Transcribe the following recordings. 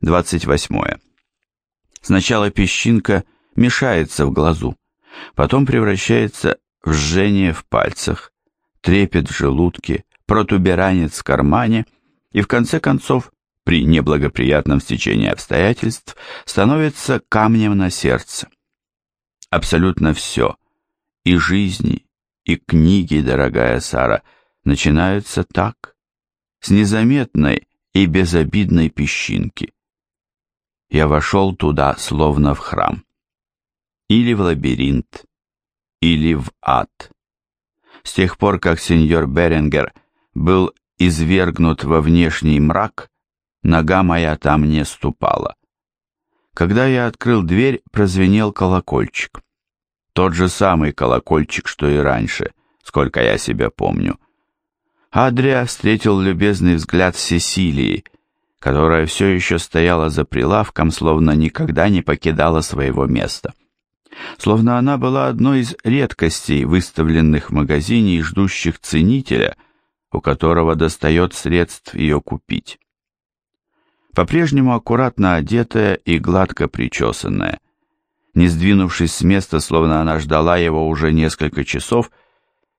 28. Сначала песчинка мешается в глазу, потом превращается в жжение в пальцах, трепет в желудке, протуберанец в кармане и в конце концов, при неблагоприятном стечении обстоятельств, становится камнем на сердце. Абсолютно все, и жизни, и книги, дорогая Сара, начинаются так, с незаметной и безобидной песчинки. Я вошел туда, словно в храм. Или в лабиринт, или в ад. С тех пор, как сеньор Беренгер был извергнут во внешний мрак, нога моя там не ступала. Когда я открыл дверь, прозвенел колокольчик. Тот же самый колокольчик, что и раньше, сколько я себя помню. Адриа встретил любезный взгляд Сесилии, которая все еще стояла за прилавком, словно никогда не покидала своего места. Словно она была одной из редкостей, выставленных в магазине и ждущих ценителя, у которого достает средств ее купить. По-прежнему аккуратно одетая и гладко причесанная, не сдвинувшись с места, словно она ждала его уже несколько часов,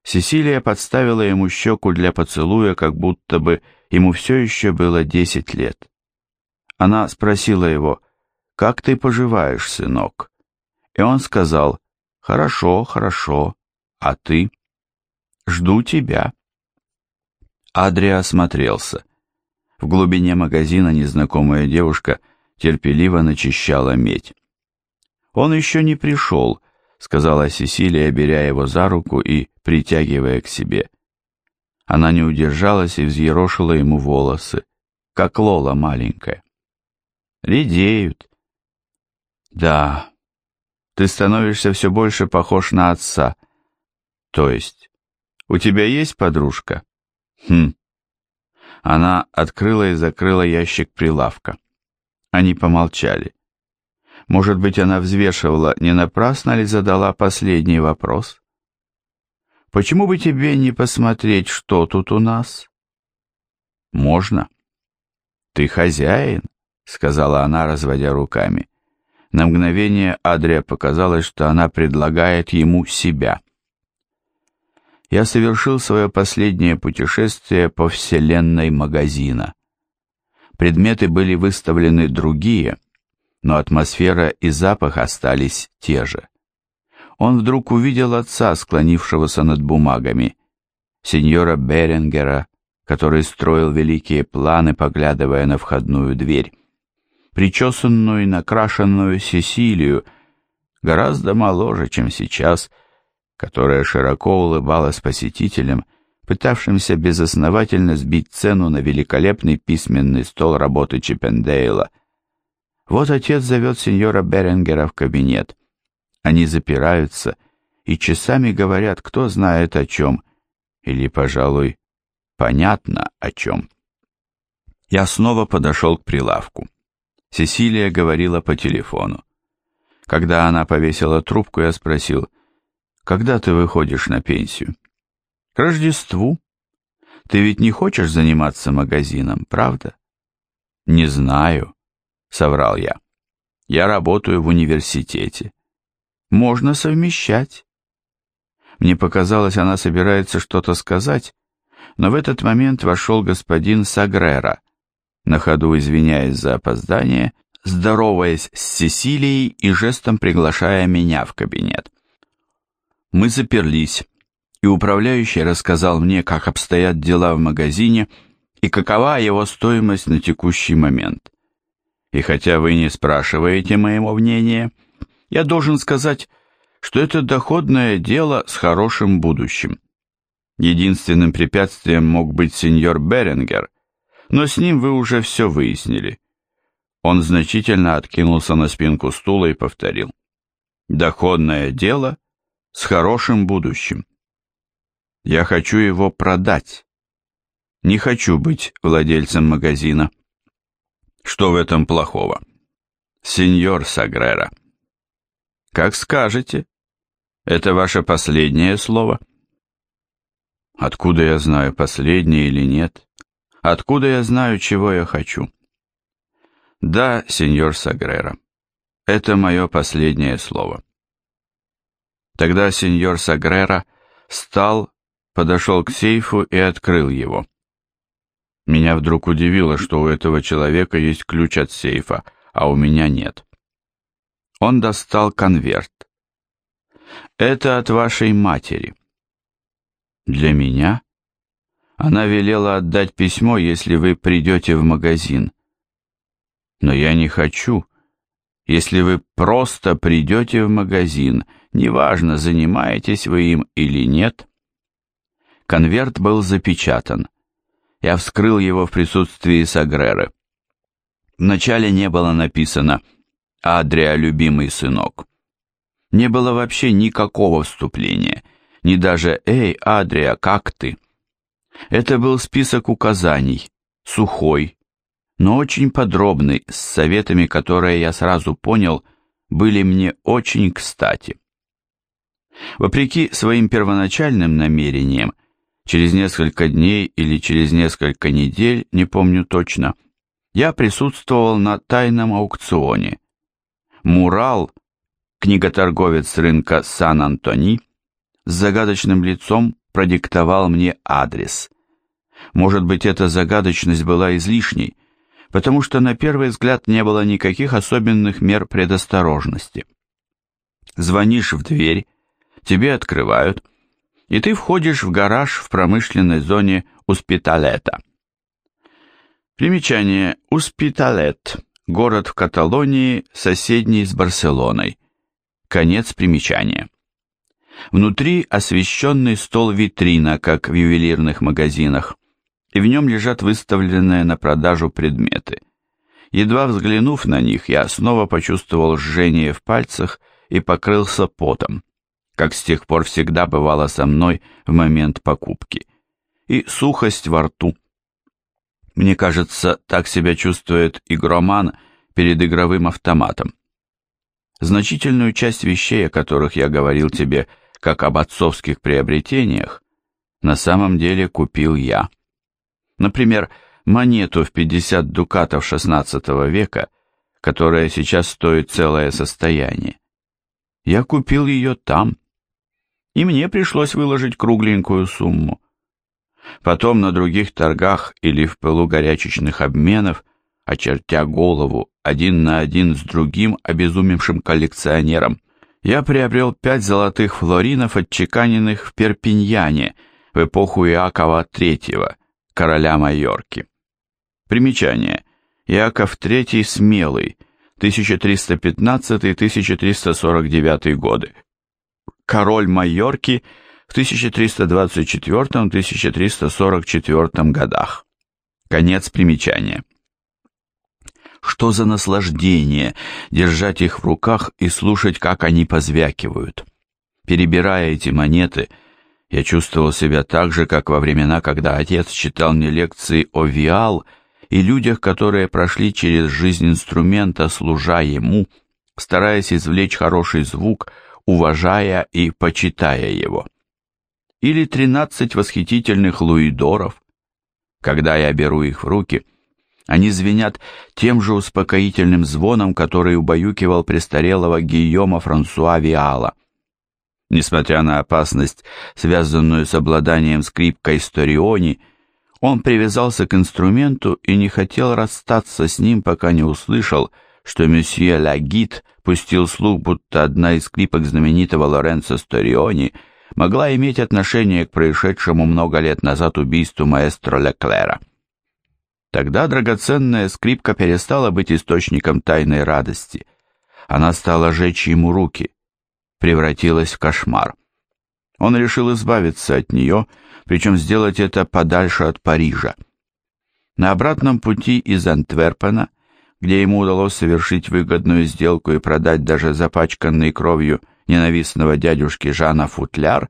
Сесилия подставила ему щеку для поцелуя, как будто бы ему все еще было десять лет. Она спросила его, «Как ты поживаешь, сынок?» И он сказал, «Хорошо, хорошо, а ты?» «Жду тебя». Адрия осмотрелся. В глубине магазина незнакомая девушка терпеливо начищала медь. «Он еще не пришел», — сказала Сесилия, беря его за руку и притягивая к себе. Она не удержалась и взъерошила ему волосы, как Лола маленькая. «Редеют». «Да, ты становишься все больше похож на отца. То есть, у тебя есть подружка?» «Хм». Она открыла и закрыла ящик прилавка. Они помолчали. Может быть, она взвешивала, не напрасно ли задала последний вопрос? «Почему бы тебе не посмотреть, что тут у нас?» «Можно». «Ты хозяин», — сказала она, разводя руками. На мгновение Адрия показалось, что она предлагает ему себя. Я совершил свое последнее путешествие по вселенной магазина. Предметы были выставлены другие — но атмосфера и запах остались те же. Он вдруг увидел отца, склонившегося над бумагами, сеньора Беренгера, который строил великие планы, поглядывая на входную дверь, причесанную и накрашенную Сесилию, гораздо моложе, чем сейчас, которая широко улыбалась посетителям, пытавшимся безосновательно сбить цену на великолепный письменный стол работы Чиппендейла – вот отец зовет сеньора Беренгера в кабинет. Они запираются и часами говорят, кто знает о чем, или, пожалуй, понятно о чем. Я снова подошел к прилавку. Сесилия говорила по телефону. Когда она повесила трубку, я спросил, «Когда ты выходишь на пенсию?» «К Рождеству. Ты ведь не хочешь заниматься магазином, правда?» «Не знаю соврал я. Я работаю в университете. Можно совмещать. Мне показалось, она собирается что-то сказать, но в этот момент вошел господин Сагрера, на ходу извиняясь за опоздание, здороваясь с Сесилией и жестом приглашая меня в кабинет. Мы заперлись, и управляющий рассказал мне, как обстоят дела в магазине и какова его стоимость на текущий момент. И хотя вы не спрашиваете моего мнения, я должен сказать, что это доходное дело с хорошим будущим. Единственным препятствием мог быть сеньор Беренгер, но с ним вы уже все выяснили. Он значительно откинулся на спинку стула и повторил. Доходное дело с хорошим будущим. Я хочу его продать. Не хочу быть владельцем магазина. Что в этом плохого? Сеньор Сагрера. Как скажете. Это ваше последнее слово? Откуда я знаю, последнее или нет? Откуда я знаю, чего я хочу? Да, сеньор Сагрера, это мое последнее слово. Тогда сеньор Сагрера встал, подошел к сейфу и открыл его. Меня вдруг удивило, что у этого человека есть ключ от сейфа, а у меня нет. Он достал конверт. «Это от вашей матери». «Для меня?» Она велела отдать письмо, если вы придете в магазин. Но я не хочу. Если вы просто придете в магазин, неважно, занимаетесь вы им или нет. Конверт был запечатан. Я вскрыл его в присутствии Сагреры. Вначале не было написано «Адрия, любимый сынок». Не было вообще никакого вступления, ни даже «Эй, Адрия, как ты?». Это был список указаний, сухой, но очень подробный, с советами, которые я сразу понял, были мне очень кстати. Вопреки своим первоначальным намерениям, через несколько дней или через несколько недель, не помню точно, я присутствовал на тайном аукционе. Мурал, книготорговец рынка Сан-Антони, с загадочным лицом продиктовал мне адрес. Может быть, эта загадочность была излишней, потому что на первый взгляд не было никаких особенных мер предосторожности. Звонишь в дверь, тебе открывают, и ты входишь в гараж в промышленной зоне Успиталета. Примечание. Успиталет. Город в Каталонии, соседний с Барселоной. Конец примечания. Внутри освещенный стол-витрина, как в ювелирных магазинах, и в нем лежат выставленные на продажу предметы. Едва взглянув на них, я снова почувствовал жжение в пальцах и покрылся потом, как с тех пор всегда бывало со мной в момент покупки, и сухость во рту. Мне кажется, так себя чувствует игроман перед игровым автоматом. Значительную часть вещей, о которых я говорил тебе, как об отцовских приобретениях, на самом деле купил я. Например, монету в 50 дукатов XVI века, которая сейчас стоит целое состояние. Я купил ее там, и мне пришлось выложить кругленькую сумму. Потом на других торгах или в пылу горячечных обменов, очертя голову один на один с другим обезумевшим коллекционером, я приобрел пять золотых флоринов, отчеканенных в Перпиньяне в эпоху Иакова III, короля Майорки. Примечание. Иаков III Смелый, 1315-1349 годы. Король Майорки в 1324-1344 годах. Конец примечания. Что за наслаждение держать их в руках и слушать, как они позвякивают. Перебирая эти монеты, я чувствовал себя так же, как во времена, когда отец читал мне лекции о Виал и людях, которые прошли через жизнь инструмента, служа ему, стараясь извлечь хороший звук, уважая и почитая его. Или тринадцать восхитительных луидоров. Когда я беру их в руки, они звенят тем же успокоительным звоном, который убаюкивал престарелого Гийома Франсуа Виала. Несмотря на опасность, связанную с обладанием скрипкой Сториони, он привязался к инструменту и не хотел расстаться с ним, пока не услышал, что месье Лагит пустил слух, будто одна из скрипок знаменитого Лоренцо Сториони могла иметь отношение к происшедшему много лет назад убийству маэстро Леклера. Тогда драгоценная скрипка перестала быть источником тайной радости. Она стала жечь ему руки, превратилась в кошмар. Он решил избавиться от нее, причем сделать это подальше от Парижа. На обратном пути из Антверпена, где ему удалось совершить выгодную сделку и продать даже запачканный кровью ненавистного дядюшки Жана футляр,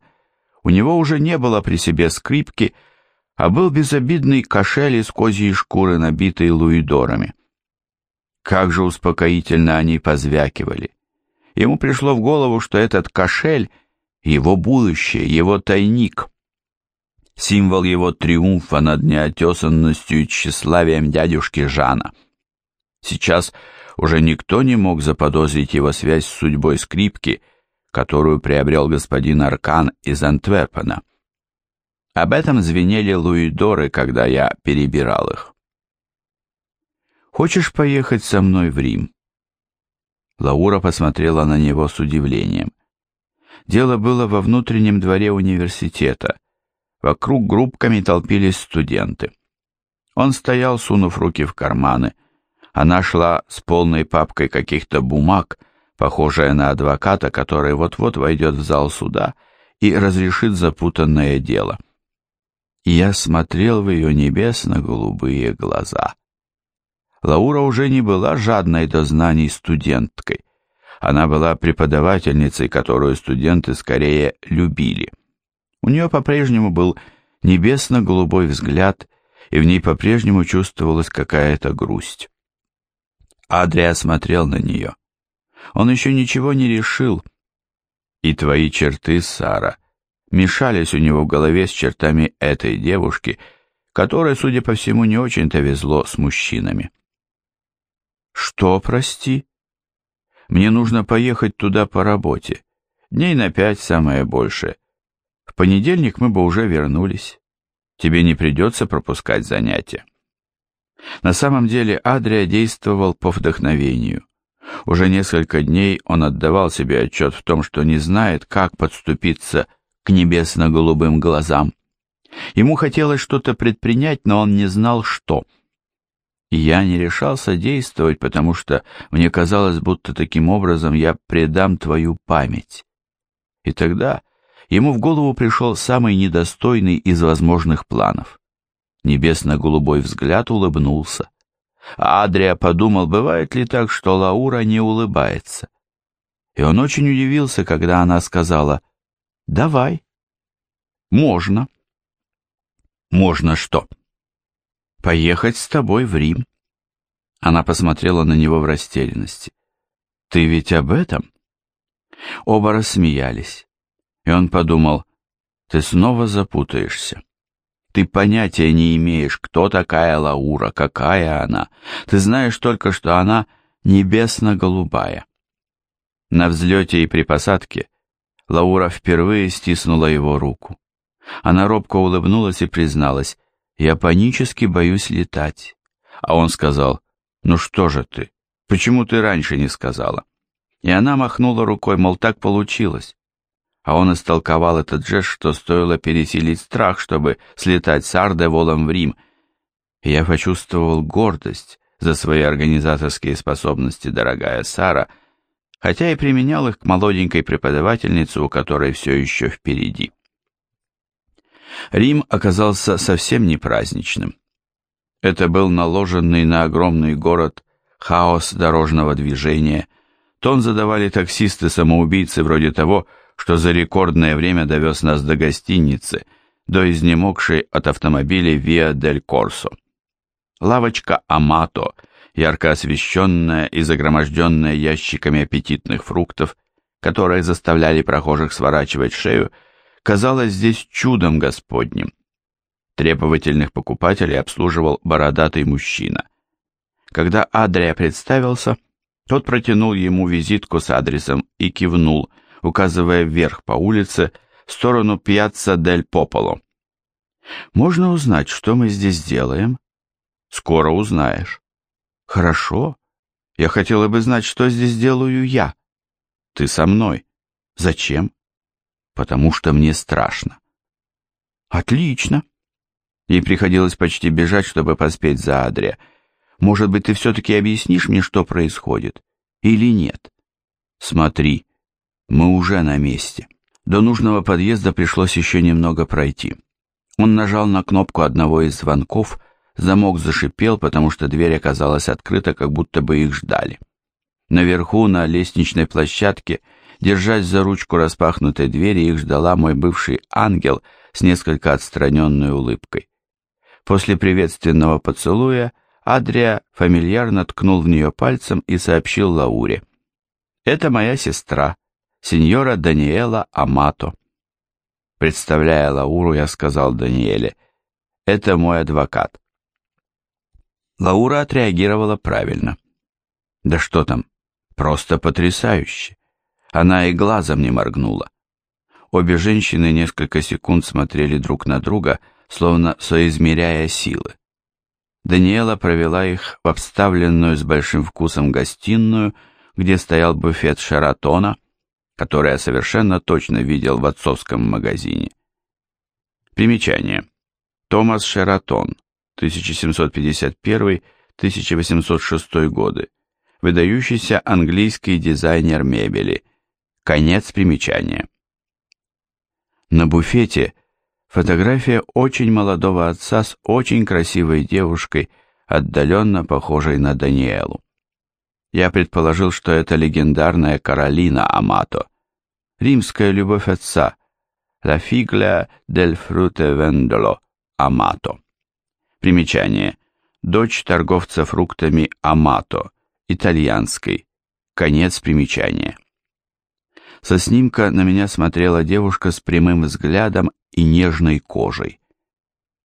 у него уже не было при себе скрипки, а был безобидный кошель из козьей шкуры, набитый луидорами. Как же успокоительно они позвякивали. Ему пришло в голову, что этот кошель — его будущее, его тайник. Символ его триумфа над неотесанностью и тщеславием дядюшки Жана. Сейчас уже никто не мог заподозрить его связь с судьбой скрипки, которую приобрел господин Аркан из Антверпена. Об этом звенели луидоры, когда я перебирал их. «Хочешь поехать со мной в Рим?» Лаура посмотрела на него с удивлением. Дело было во внутреннем дворе университета. Вокруг группками толпились студенты. Он стоял, сунув руки в карманы. Она шла с полной папкой каких-то бумаг, похожая на адвоката, который вот-вот войдет в зал суда и разрешит запутанное дело. Я смотрел в ее небесно-голубые глаза. Лаура уже не была жадной до знаний студенткой. Она была преподавательницей, которую студенты скорее любили. У нее по-прежнему был небесно-голубой взгляд, и в ней по-прежнему чувствовалась какая-то грусть. Адрия смотрел на нее. Он еще ничего не решил. И твои черты, Сара, мешались у него в голове с чертами этой девушки, которой, судя по всему, не очень-то везло с мужчинами. «Что, прости?» «Мне нужно поехать туда по работе. Дней на пять, самое большее. В понедельник мы бы уже вернулись. Тебе не придется пропускать занятия». На самом деле Адрия действовал по вдохновению. Уже несколько дней он отдавал себе отчет в том, что не знает, как подступиться к небесно-голубым глазам. Ему хотелось что-то предпринять, но он не знал, что – я не решался действовать, потому что мне казалось, будто таким образом я предам твою память. И тогда ему в голову пришел самый недостойный из возможных планов. Небесно-голубой взгляд улыбнулся. А Адрия подумал, бывает ли так, что Лаура не улыбается. И он очень удивился, когда она сказала «Давай». «Можно». «Можно что?» поехать с тобой в Рим. Она посмотрела на него в растерянности. Ты ведь об этом? Оба рассмеялись. И он подумал, ты снова запутаешься. Ты понятия не имеешь, кто такая Лаура, какая она. Ты знаешь только, что она небесно-голубая. На взлете и при посадке Лаура впервые стиснула его руку. Она робко улыбнулась и призналась, я панически боюсь летать. А он сказал, ну что же ты, почему ты раньше не сказала? И она махнула рукой, мол, так получилось. А он истолковал этот жест, что стоило пересилить страх, чтобы слетать с Ардеволом в Рим. Я почувствовал гордость за свои организаторские способности, дорогая Сара, хотя и применял их к молоденькой преподавательнице, у которой все еще впереди. Рим оказался совсем не праздничным. Это был наложенный на огромный город хаос дорожного движения. Тон задавали таксисты-самоубийцы вроде того, что за рекордное время довез нас до гостиницы, до изнемогшей от автомобилей Виа дель Корсо. Лавочка Амато, ярко освещенная и загроможденная ящиками аппетитных фруктов, которые заставляли прохожих сворачивать шею, казалось здесь чудом Господним. Требовательных покупателей обслуживал бородатый мужчина. Когда Адрия представился, тот протянул ему визитку с адресом и кивнул, указывая вверх по улице, в сторону пьяцца дель Пополо. «Можно узнать, что мы здесь делаем?» «Скоро узнаешь». «Хорошо. Я хотела бы знать, что здесь делаю я». «Ты со мной». «Зачем?» потому что мне страшно. Отлично. Ей приходилось почти бежать, чтобы поспеть за Адрия. Может быть, ты все-таки объяснишь мне, что происходит? Или нет? Смотри, мы уже на месте. До нужного подъезда пришлось еще немного пройти. Он нажал на кнопку одного из звонков, замок зашипел, потому что дверь оказалась открыта, как будто бы их ждали. Наверху, на лестничной площадке, Держась за ручку распахнутой двери, их ждала мой бывший ангел с несколько отстраненной улыбкой. После приветственного поцелуя Адрия фамильярно ткнул в нее пальцем и сообщил Лауре. «Это моя сестра, сеньора Даниэла Амато». Представляя Лауру, я сказал Даниэле, «Это мой адвокат». Лаура отреагировала правильно. Да что там, просто потрясающе. Она и глазом не моргнула. Обе женщины несколько секунд смотрели друг на друга, словно соизмеряя силы. Даниэла провела их в обставленную с большим вкусом гостиную, где стоял буфет Шаратона, который я совершенно точно видел в отцовском магазине. Примечание. Томас Шератон, 1751-1806 годы, выдающийся английский дизайнер мебели. Конец примечания. На буфете фотография очень молодого отца с очень красивой девушкой, отдаленно похожей на Даниэлу. Я предположил, что это легендарная Каролина Амато, римская любовь отца, La figlia del fruttivendolo Амато. Примечание. Дочь торговца фруктами Амато, итальянской. Конец примечания. Со снимка на меня смотрела девушка с прямым взглядом и нежной кожей.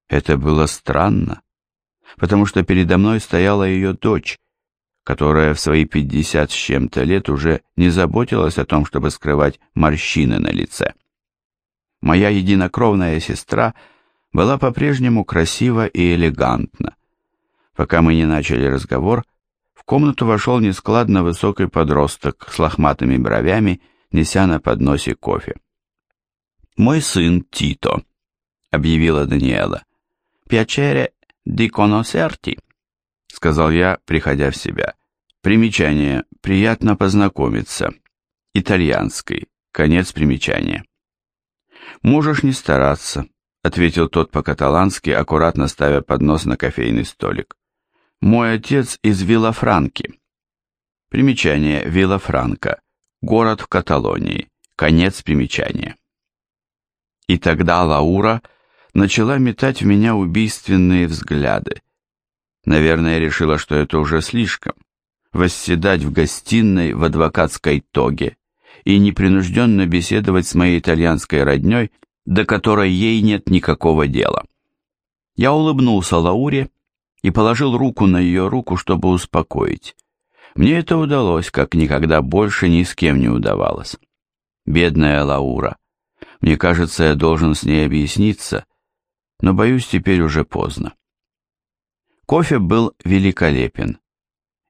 Это было странно, потому что передо мной стояла ее дочь, которая в свои пятьдесят с чем-то лет уже не заботилась о том, чтобы скрывать морщины на лице. Моя единокровная сестра была по-прежнему красива и элегантна. Пока мы не начали разговор, в комнату вошел нескладно высокий подросток с лохматыми бровями неся на подносе кофе. «Мой сын Тито», — объявила Даниэла. «Пиачере ди коносерти», — сказал я, приходя в себя. Примечание. Приятно познакомиться. Итальянский. Конец примечания. «Можешь не стараться», — ответил тот по-каталански, аккуратно ставя поднос на кофейный столик. «Мой отец из Виллафранки». Примечание. Виллафранка. Город в Каталонии. Конец примечания. И тогда Лаура начала метать в меня убийственные взгляды. Наверное, решила, что это уже слишком. Восседать в гостиной в адвокатской тоге и непринужденно беседовать с моей итальянской родней, до которой ей нет никакого дела. Я улыбнулся Лауре и положил руку на ее руку, чтобы успокоить. Мне это удалось, как никогда больше ни с кем не удавалось. Бедная Лаура. Мне кажется, я должен с ней объясниться, но боюсь, теперь уже поздно. Кофе был великолепен,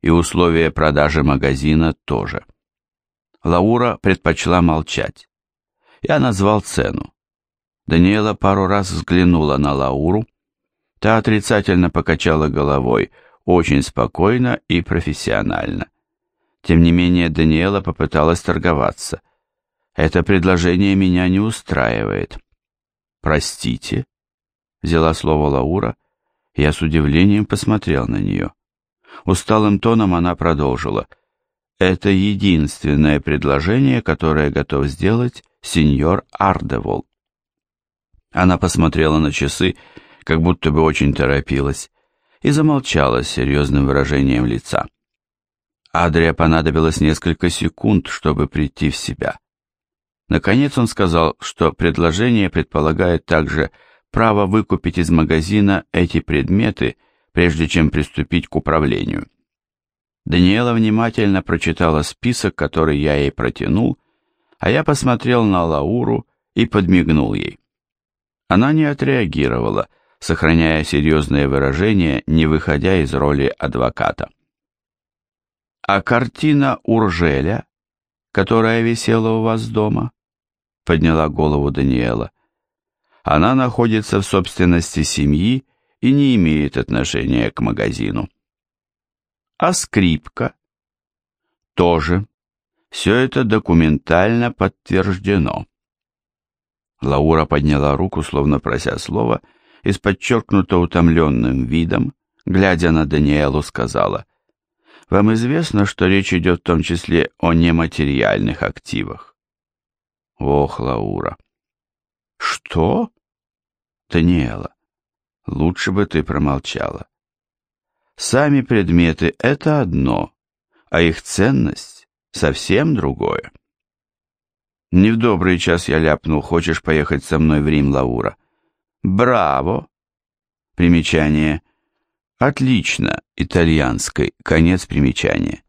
и условия продажи магазина тоже. Лаура предпочла молчать. Я назвал цену. Даниэла пару раз взглянула на Лауру. Та отрицательно покачала головой – очень спокойно и профессионально. Тем не менее, Даниэла попыталась торговаться. «Это предложение меня не устраивает». «Простите?» — взяла слово Лаура. Я с удивлением посмотрел на нее. Усталым тоном она продолжила. «Это единственное предложение, которое готов сделать сеньор Ардевол». Она посмотрела на часы, как будто бы очень торопилась и замолчала с серьезным выражением лица. Адрия понадобилось несколько секунд, чтобы прийти в себя. Наконец он сказал, что предложение предполагает также право выкупить из магазина эти предметы, прежде чем приступить к управлению. Даниэла внимательно прочитала список, который я ей протянул, а я посмотрел на Лауру и подмигнул ей. Она не отреагировала, сохраняя серьезное выражение, не выходя из роли адвоката. «А картина Уржеля, которая висела у вас дома?» — подняла голову Даниэла. «Она находится в собственности семьи и не имеет отношения к магазину». «А скрипка?» «Тоже. Все это документально подтверждено». Лаура подняла руку, словно прося слова, — и с подчеркнуто утомленным видом, глядя на Даниэлу, сказала, «Вам известно, что речь идет в том числе о нематериальных активах?» «Ох, Лаура!» «Что?» «Даниэла, лучше бы ты промолчала. Сами предметы — это одно, а их ценность — совсем другое». Не в добрый час я ляпнул, хочешь поехать со мной в Рим, Лаура? Браво! Примечание. Отлично, итальянской, конец примечания.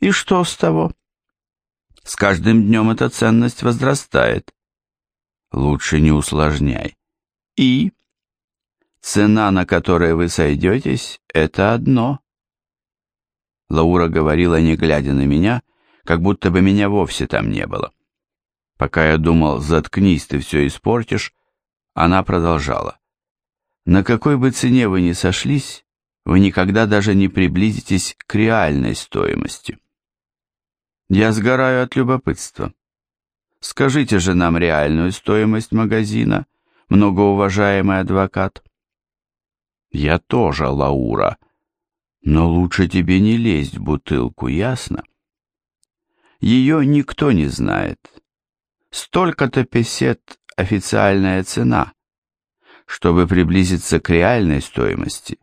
И что с того? С каждым днем эта ценность возрастает. Лучше не усложняй. И? Цена, на которой вы сойдетесь, это одно. Лаура говорила, не глядя на меня, как будто бы меня вовсе там не было. Пока я думал, заткнись, ты все испортишь, она продолжала. На какой бы цене вы ни сошлись, вы никогда даже не приблизитесь к реальной стоимости. Я сгораю от любопытства. Скажите же нам реальную стоимость магазина, многоуважаемый адвокат. Я тоже, Лаура, но лучше тебе не лезть в бутылку, ясно? Ее никто не знает. Столько-то песет официальная цена. Чтобы приблизиться к реальной стоимости,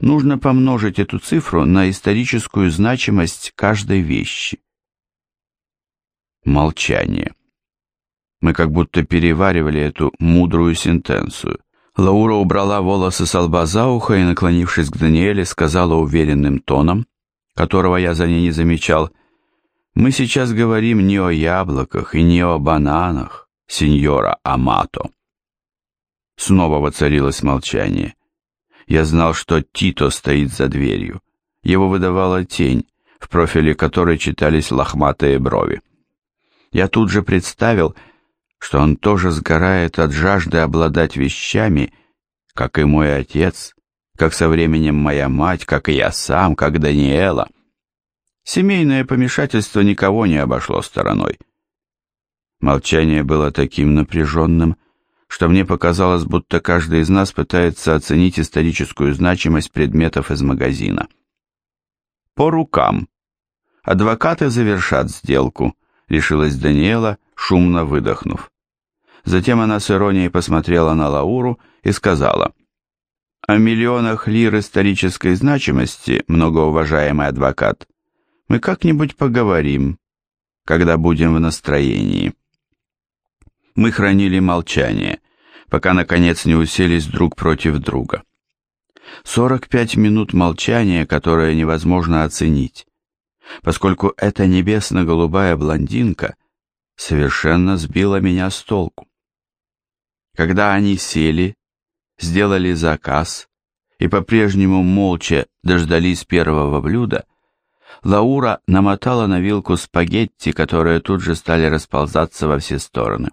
нужно помножить эту цифру на историческую значимость каждой вещи. Молчание. Мы как будто переваривали эту мудрую сентенцию. Лаура убрала волосы с лба за ухо и, наклонившись к Даниэле, сказала уверенным тоном, которого я за ней не замечал, «Мы сейчас говорим не о яблоках и не о бананах, сеньора Амато». Снова воцарилось молчание. Я знал, что Тито стоит за дверью. Его выдавала тень, в профиле которой читались лохматые брови. Я тут же представил, что он тоже сгорает от жажды обладать вещами, как и мой отец, как со временем моя мать, как и я сам, как Даниэла. Семейное помешательство никого не обошло стороной. Молчание было таким напряженным, что мне показалось, будто каждый из нас пытается оценить историческую значимость предметов из магазина. «По рукам. Адвокаты завершат сделку», — решилась Даниэла, шумно выдохнув. Затем она с иронией посмотрела на Лауру и сказала, «О миллионах лир исторической значимости, многоуважаемый адвокат, мы как-нибудь поговорим, когда будем в настроении». Мы хранили молчание, пока, наконец, не уселись друг против друга. Сорок пять минут молчания, которое невозможно оценить, поскольку эта небесно-голубая блондинка совершенно сбила меня с толку. Когда они сели, сделали заказ и по-прежнему молча дождались первого блюда, Лаура намотала на вилку спагетти, которые тут же стали расползаться во все стороны.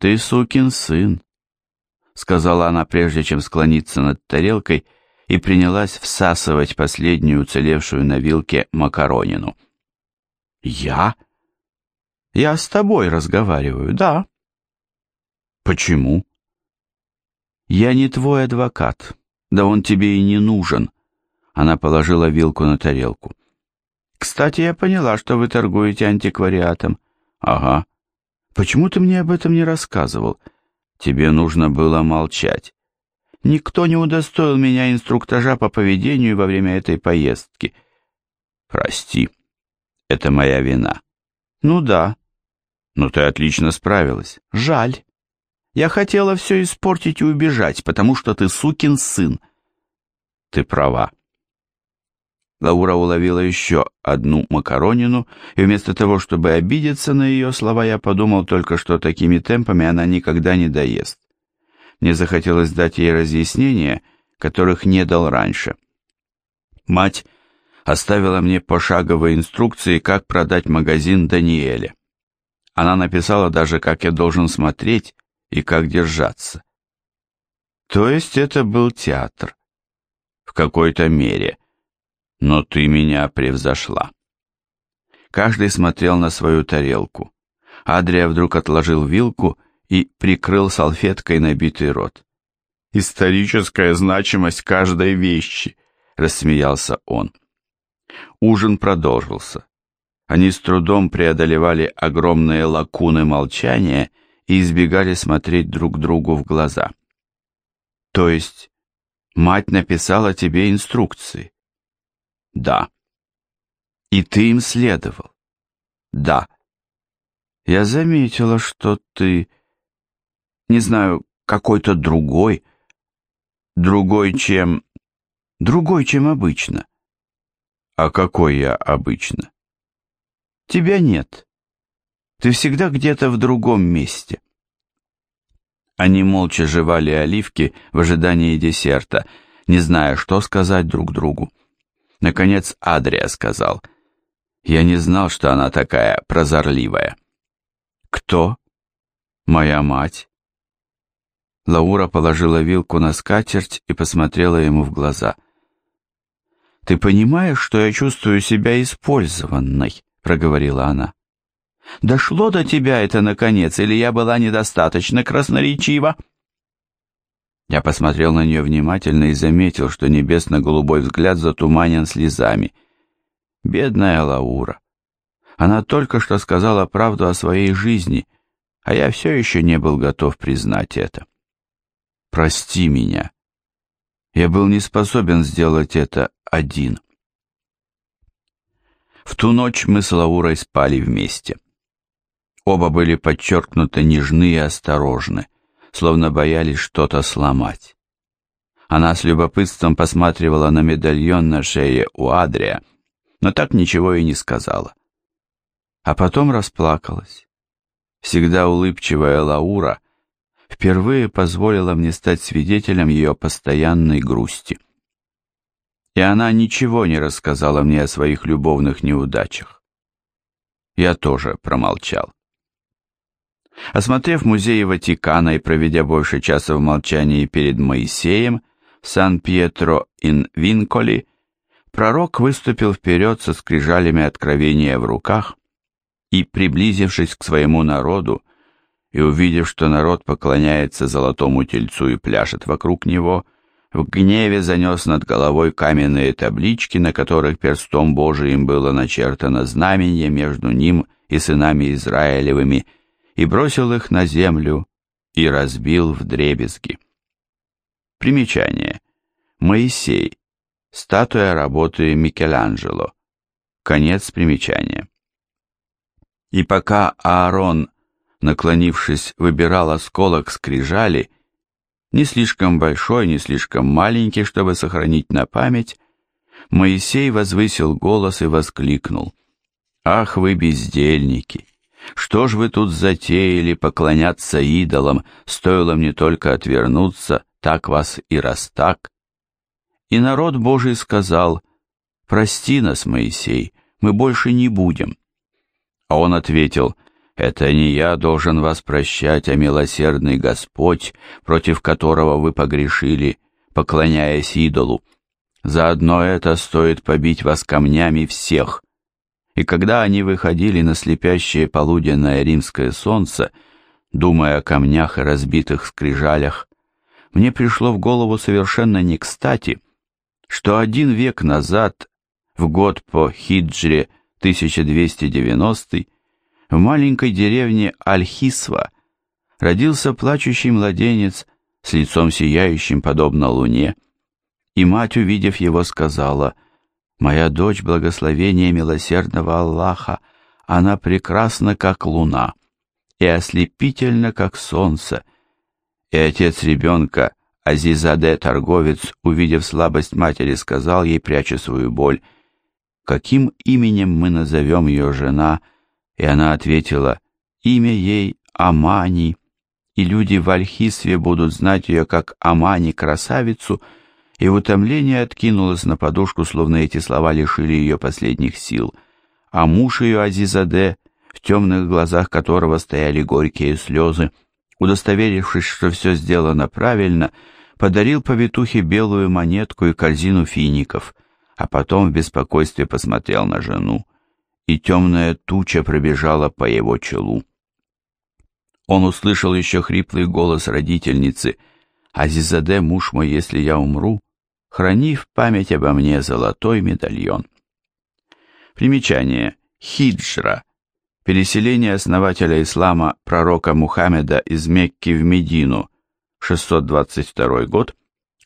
«Ты сукин сын», — сказала она, прежде чем склониться над тарелкой, и принялась всасывать последнюю уцелевшую на вилке макаронину. «Я?» «Я с тобой разговариваю, да», Почему? Я не твой адвокат. Да он тебе и не нужен. Она положила вилку на тарелку. Кстати, я поняла, что вы торгуете антиквариатом. Ага. Почему ты мне об этом не рассказывал? Тебе нужно было молчать. Никто не удостоил меня инструктажа по поведению во время этой поездки. Прости. Это моя вина. Ну да. Но ты отлично справилась. Жаль. Я хотела все испортить и убежать, потому что ты сукин сын. Ты права. Лаура уловила еще одну макаронину, и вместо того, чтобы обидеться на ее слова, я подумал только, что такими темпами она никогда не доест. Мне захотелось дать ей разъяснения, которых не дал раньше. Мать оставила мне пошаговые инструкции, как продать магазин Даниэле. Она написала даже, как я должен смотреть, и как держаться. То есть это был театр. В какой-то мере. Но ты меня превзошла. Каждый смотрел на свою тарелку. Адрия вдруг отложил вилку и прикрыл салфеткой набитый рот. «Историческая значимость каждой вещи», — рассмеялся он. Ужин продолжился. Они с трудом преодолевали огромные лакуны молчания и избегали смотреть друг другу в глаза. То есть, мать написала тебе инструкции? Да. И ты им следовал? Да. Я заметила, что ты, не знаю, какой-то другой, другой, чем... другой, чем обычно. А какой я обычно? Тебя нет. Ты всегда где-то в другом месте. Они молча жевали оливки в ожидании десерта, не зная, что сказать друг другу. Наконец Адрия сказал, «Я не знал, что она такая прозорливая». «Кто?» «Моя мать». Лаура положила вилку на скатерть и посмотрела ему в глаза. «Ты понимаешь, что я чувствую себя использованной?» — проговорила она. Дошло до тебя это, наконец, или я была недостаточно красноречива?» Я посмотрел на нее внимательно и заметил, что небесно-голубой взгляд затуманен слезами. Бедная Лаура. Она только что сказала правду о своей жизни, а я все еще не был готов признать это. Прости меня. Я был не способен сделать это один. В ту ночь мы с Лаурой спали вместе. Оба были подчеркнуто нежны и осторожны, словно боялись что-то сломать. Она с любопытством посматривала на медальон на шее у Адрия, но так ничего и не сказала. А потом расплакалась. Всегда улыбчивая Лаура впервые позволила мне стать свидетелем ее постоянной грусти. И она ничего не рассказала мне о своих любовных неудачах. Я тоже промолчал. Осмотрев музей Ватикана и проведя больше часа в молчании перед Моисеем в Сан-Пьетро-ин-Винколи, пророк выступил вперед со скрижалями откровения в руках и, приблизившись к своему народу и увидев, что народ поклоняется золотому тельцу и пляшет вокруг него, в гневе занес над головой каменные таблички, на которых перстом Божиим было начертано знамение между ним и сынами Израилевыми – и бросил их на землю и разбил в дребезги. Примечание. Моисей. Статуя работы Микеланджело. Конец примечания. И пока Аарон, наклонившись, выбирал осколок скрижали, не слишком большой, не слишком маленький, чтобы сохранить на память, Моисей возвысил голос и воскликнул. «Ах вы бездельники! Что ж вы тут затеяли поклоняться идолам, стоило мне только отвернуться, так вас и раз так. И народ Божий сказал, «Прости нас, Моисей, мы больше не будем». А он ответил, «Это не я должен вас прощать, а милосердный Господь, против которого вы погрешили, поклоняясь идолу. Заодно это стоит побить вас камнями всех» и когда они выходили на слепящее полуденное римское солнце, думая о камнях и разбитых скрижалях, мне пришло в голову совершенно не кстати, что один век назад, в год по хиджре 1290 в маленькой деревне Альхисва родился плачущий младенец с лицом сияющим, подобно луне, и мать, увидев его, сказала — Моя дочь благословение милосердного Аллаха, она прекрасна, как луна, и ослепительна, как солнце. И отец ребенка, Азизаде, торговец, увидев слабость матери, сказал ей, пряча свою боль, «Каким именем мы назовем ее жена?» И она ответила, «Имя ей Амани, и люди в Альхисве будут знать ее как Амани, красавицу, — и в утомлении откинулась на подушку, словно эти слова лишили ее последних сил. А муж ее Азизаде, в темных глазах которого стояли горькие слезы, удостоверившись, что все сделано правильно, подарил повитухе белую монетку и корзину фиников, а потом в беспокойстве посмотрел на жену, и темная туча пробежала по его челу. Он услышал еще хриплый голос родительницы «Азизаде, муж мой, если я умру, Храни в память обо мне золотой медальон. Примечание. Хиджра. Переселение основателя ислама пророка Мухаммеда из Мекки в Медину, 622 год,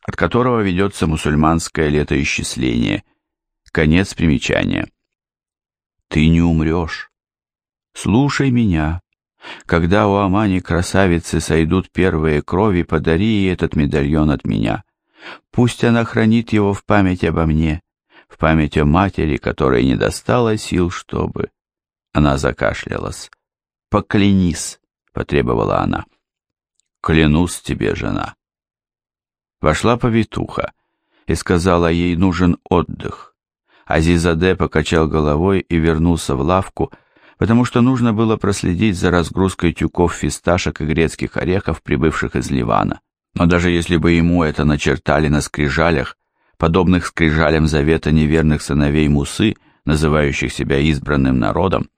от которого ведется мусульманское летоисчисление. Конец примечания. Ты не умрешь. Слушай меня. Когда у Амани красавицы сойдут первые крови, подари ей этот медальон от меня. Пусть она хранит его в память обо мне, в память о матери, которой не достало сил, чтобы... Она закашлялась. «Поклянись», — потребовала она. «Клянусь тебе, жена». Вошла повитуха и сказала, ей нужен отдых. Азизаде покачал головой и вернулся в лавку, потому что нужно было проследить за разгрузкой тюков фисташек и грецких орехов, прибывших из Ливана. Но даже если бы ему это начертали на скрижалях, подобных скрижалям завета неверных сыновей Мусы, называющих себя избранным народом,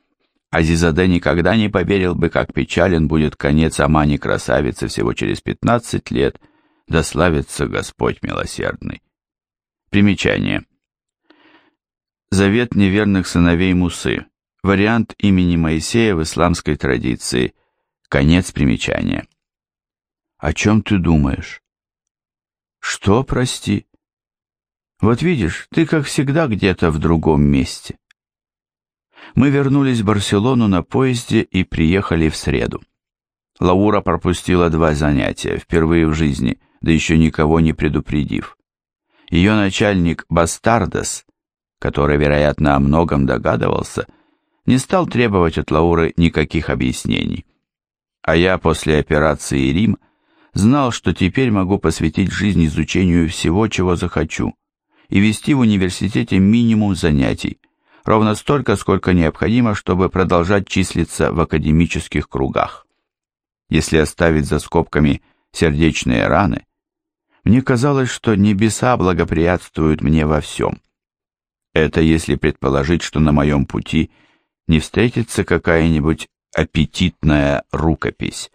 Азизаде никогда не поверил бы, как печален будет конец Амани красавицы всего через пятнадцать лет, да славится Господь милосердный. Примечание. Завет неверных сыновей Мусы. Вариант имени Моисея в исламской традиции. Конец примечания. О чем ты думаешь? Что, прости? Вот видишь, ты, как всегда, где-то в другом месте. Мы вернулись в Барселону на поезде и приехали в среду. Лаура пропустила два занятия, впервые в жизни, да еще никого не предупредив. Ее начальник Бастардес, который, вероятно, о многом догадывался, не стал требовать от Лауры никаких объяснений. А я после операции «Рим» знал, что теперь могу посвятить жизнь изучению всего, чего захочу, и вести в университете минимум занятий, ровно столько, сколько необходимо, чтобы продолжать числиться в академических кругах. Если оставить за скобками сердечные раны, мне казалось, что небеса благоприятствуют мне во всем. Это если предположить, что на моем пути не встретится какая-нибудь аппетитная рукопись,